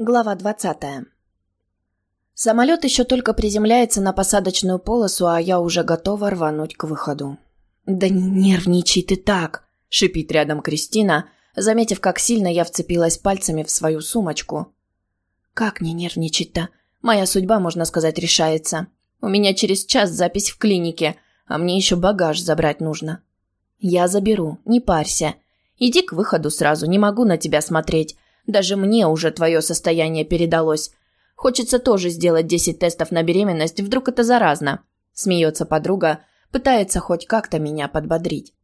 Глава 20. Самолет еще только приземляется на посадочную полосу, а я уже готова рвануть к выходу. «Да не нервничай ты так!» – шипит рядом Кристина, заметив, как сильно я вцепилась пальцами в свою сумочку. «Как не нервничать-то? Моя судьба, можно сказать, решается. У меня через час запись в клинике, а мне еще багаж забрать нужно». «Я заберу, не парься. Иди к выходу сразу, не могу на тебя смотреть». Даже мне уже твое состояние передалось. Хочется тоже сделать 10 тестов на беременность, вдруг это заразно. Смеется подруга, пытается хоть как-то меня подбодрить.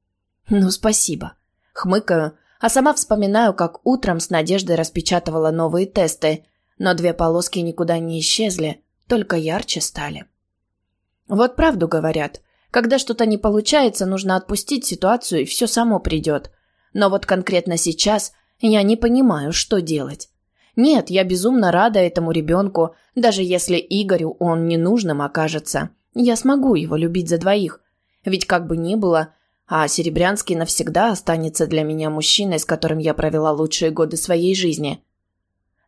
Ну, спасибо. Хмыкаю, а сама вспоминаю, как утром с надеждой распечатывала новые тесты, но две полоски никуда не исчезли, только ярче стали. Вот правду говорят. Когда что-то не получается, нужно отпустить ситуацию, и все само придет. Но вот конкретно сейчас – я не понимаю, что делать. Нет, я безумно рада этому ребенку, даже если Игорю он ненужным окажется. Я смогу его любить за двоих. Ведь как бы ни было, а Серебрянский навсегда останется для меня мужчиной, с которым я провела лучшие годы своей жизни.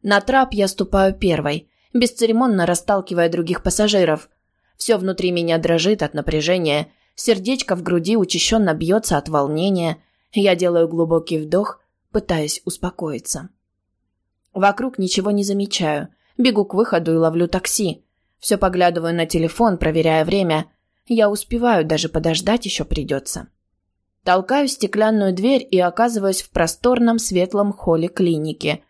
На трап я ступаю первой, бесцеремонно расталкивая других пассажиров. Все внутри меня дрожит от напряжения, сердечко в груди учащенно бьется от волнения. Я делаю глубокий вдох пытаясь успокоиться. Вокруг ничего не замечаю. Бегу к выходу и ловлю такси. Все поглядываю на телефон, проверяя время. Я успеваю, даже подождать еще придется. Толкаю стеклянную дверь и оказываюсь в просторном светлом холле клиники.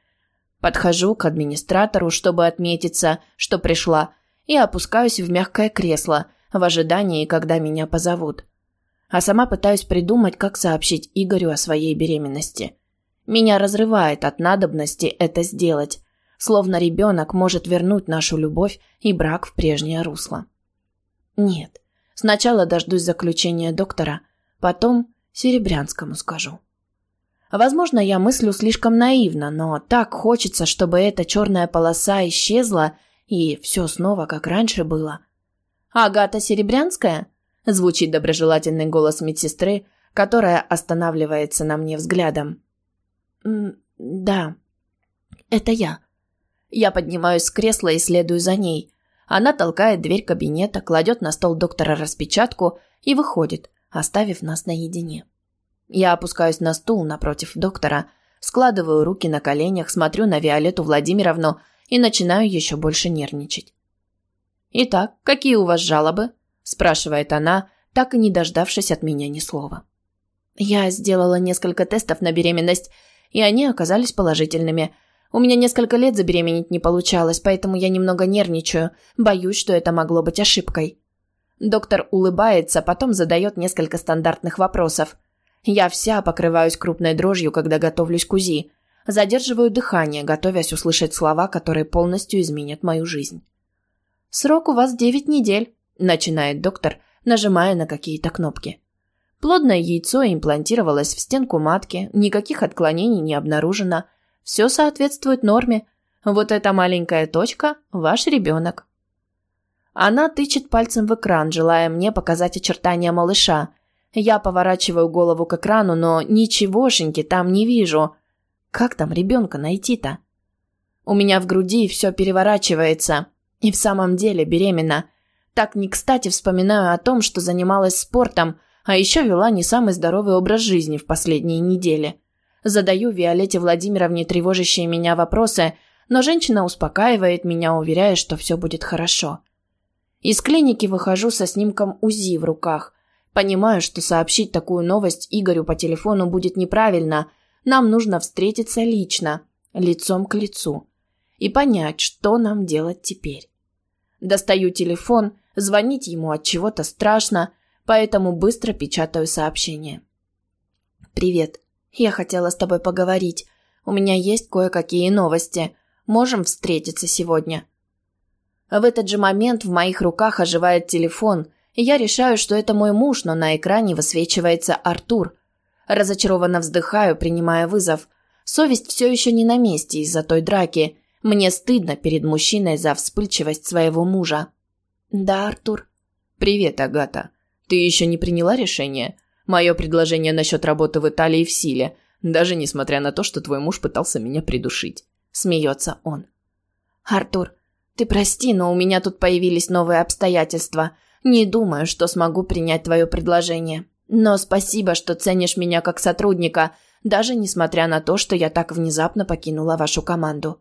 Подхожу к администратору, чтобы отметиться, что пришла, и опускаюсь в мягкое кресло в ожидании, когда меня позовут. А сама пытаюсь придумать, как сообщить Игорю о своей беременности. Меня разрывает от надобности это сделать, словно ребенок может вернуть нашу любовь и брак в прежнее русло. Нет, сначала дождусь заключения доктора, потом Серебрянскому скажу. Возможно, я мыслю слишком наивно, но так хочется, чтобы эта черная полоса исчезла и все снова как раньше было. «Агата Серебрянская?» – звучит доброжелательный голос медсестры, которая останавливается на мне взглядом. «Да, это я». Я поднимаюсь с кресла и следую за ней. Она толкает дверь кабинета, кладет на стол доктора распечатку и выходит, оставив нас наедине. Я опускаюсь на стул напротив доктора, складываю руки на коленях, смотрю на Виолетту Владимировну и начинаю еще больше нервничать. «Итак, какие у вас жалобы?» – спрашивает она, так и не дождавшись от меня ни слова. Я сделала несколько тестов на беременность и они оказались положительными. У меня несколько лет забеременеть не получалось, поэтому я немного нервничаю, боюсь, что это могло быть ошибкой. Доктор улыбается, потом задает несколько стандартных вопросов. Я вся покрываюсь крупной дрожью, когда готовлюсь к УЗИ. Задерживаю дыхание, готовясь услышать слова, которые полностью изменят мою жизнь. «Срок у вас девять недель», – начинает доктор, нажимая на какие-то кнопки. Плодное яйцо имплантировалось в стенку матки, никаких отклонений не обнаружено. Все соответствует норме. Вот эта маленькая точка – ваш ребенок. Она тычет пальцем в экран, желая мне показать очертания малыша. Я поворачиваю голову к экрану, но ничегошеньки там не вижу. Как там ребенка найти-то? У меня в груди все переворачивается. И в самом деле беременна. Так не кстати вспоминаю о том, что занималась спортом – а еще вела не самый здоровый образ жизни в последние недели. Задаю Виолетте Владимировне тревожащие меня вопросы, но женщина успокаивает меня, уверяя, что все будет хорошо. Из клиники выхожу со снимком УЗИ в руках. Понимаю, что сообщить такую новость Игорю по телефону будет неправильно. Нам нужно встретиться лично, лицом к лицу, и понять, что нам делать теперь. Достаю телефон, звонить ему от чего-то страшно, поэтому быстро печатаю сообщение. «Привет. Я хотела с тобой поговорить. У меня есть кое-какие новости. Можем встретиться сегодня?» В этот же момент в моих руках оживает телефон, и я решаю, что это мой муж, но на экране высвечивается Артур. Разочарованно вздыхаю, принимая вызов. Совесть все еще не на месте из-за той драки. Мне стыдно перед мужчиной за вспыльчивость своего мужа. «Да, Артур». «Привет, Агата. Ты еще не приняла решение? Мое предложение насчет работы в Италии в силе, даже несмотря на то, что твой муж пытался меня придушить. Смеется он. «Артур, ты прости, но у меня тут появились новые обстоятельства. Не думаю, что смогу принять твое предложение. Но спасибо, что ценишь меня как сотрудника, даже несмотря на то, что я так внезапно покинула вашу команду».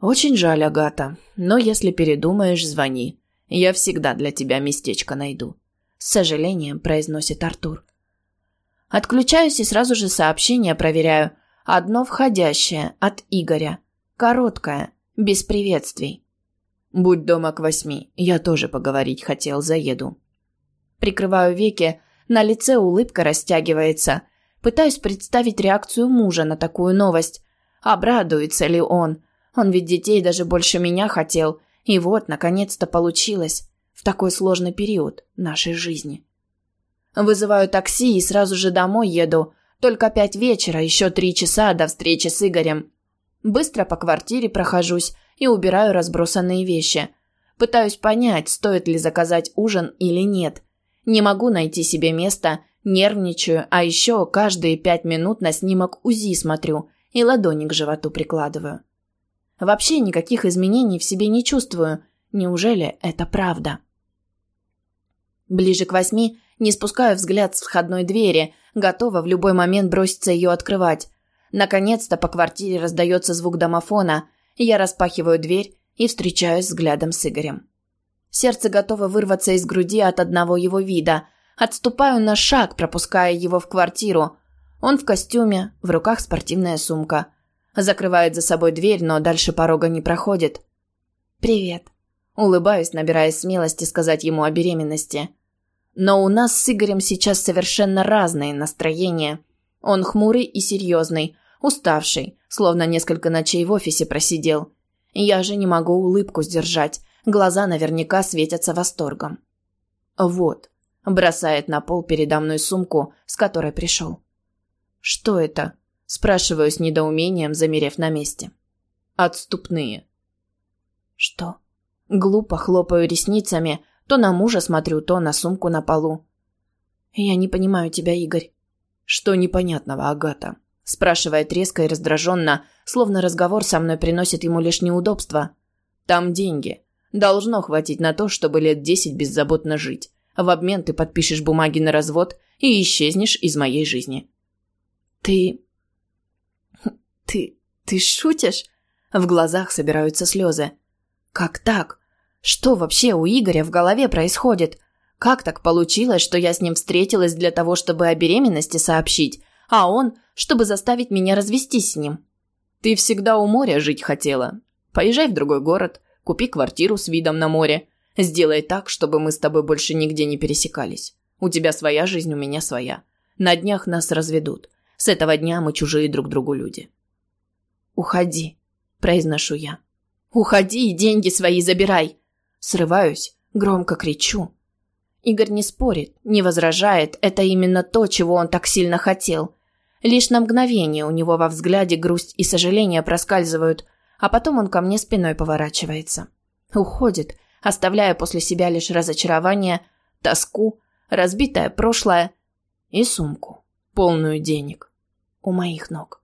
«Очень жаль, Агата, но если передумаешь, звони. Я всегда для тебя местечко найду», — с сожалением произносит Артур. Отключаюсь и сразу же сообщение проверяю. Одно входящее от Игоря. Короткое, без приветствий. «Будь дома к восьми, я тоже поговорить хотел, заеду». Прикрываю веки, на лице улыбка растягивается. Пытаюсь представить реакцию мужа на такую новость. Обрадуется ли он? Он ведь детей даже больше меня хотел. И вот, наконец-то получилось. В такой сложный период нашей жизни. Вызываю такси и сразу же домой еду. Только пять вечера, еще три часа до встречи с Игорем. Быстро по квартире прохожусь и убираю разбросанные вещи. Пытаюсь понять, стоит ли заказать ужин или нет. Не могу найти себе места, нервничаю, а еще каждые пять минут на снимок УЗИ смотрю и ладони к животу прикладываю. Вообще никаких изменений в себе не чувствую. Неужели это правда? Ближе к восьми не спускаю взгляд с входной двери, готова в любой момент броситься ее открывать. Наконец-то по квартире раздается звук домофона. Я распахиваю дверь и встречаюсь взглядом с Игорем. Сердце готово вырваться из груди от одного его вида. Отступаю на шаг, пропуская его в квартиру. Он в костюме, в руках спортивная сумка. Закрывает за собой дверь, но дальше порога не проходит. «Привет». Улыбаюсь, набирая смелости сказать ему о беременности. Но у нас с Игорем сейчас совершенно разные настроения. Он хмурый и серьезный, уставший, словно несколько ночей в офисе просидел. Я же не могу улыбку сдержать, глаза наверняка светятся восторгом. «Вот», – бросает на пол передо мной сумку, с которой пришел. «Что это?» Спрашиваю с недоумением, замерев на месте. Отступные. Что? Глупо хлопаю ресницами, то на мужа смотрю, то на сумку на полу. Я не понимаю тебя, Игорь. Что непонятного, Агата? Спрашивает резко и раздраженно, словно разговор со мной приносит ему лишь неудобства. Там деньги. Должно хватить на то, чтобы лет десять беззаботно жить. В обмен ты подпишешь бумаги на развод и исчезнешь из моей жизни. Ты «Ты... ты шутишь?» В глазах собираются слезы. «Как так? Что вообще у Игоря в голове происходит? Как так получилось, что я с ним встретилась для того, чтобы о беременности сообщить, а он, чтобы заставить меня развестись с ним?» «Ты всегда у моря жить хотела. Поезжай в другой город, купи квартиру с видом на море. Сделай так, чтобы мы с тобой больше нигде не пересекались. У тебя своя жизнь, у меня своя. На днях нас разведут. С этого дня мы чужие друг другу люди». «Уходи», – произношу я. «Уходи и деньги свои забирай!» Срываюсь, громко кричу. Игорь не спорит, не возражает, это именно то, чего он так сильно хотел. Лишь на мгновение у него во взгляде грусть и сожаление проскальзывают, а потом он ко мне спиной поворачивается. Уходит, оставляя после себя лишь разочарование, тоску, разбитое прошлое и сумку, полную денег, у моих ног.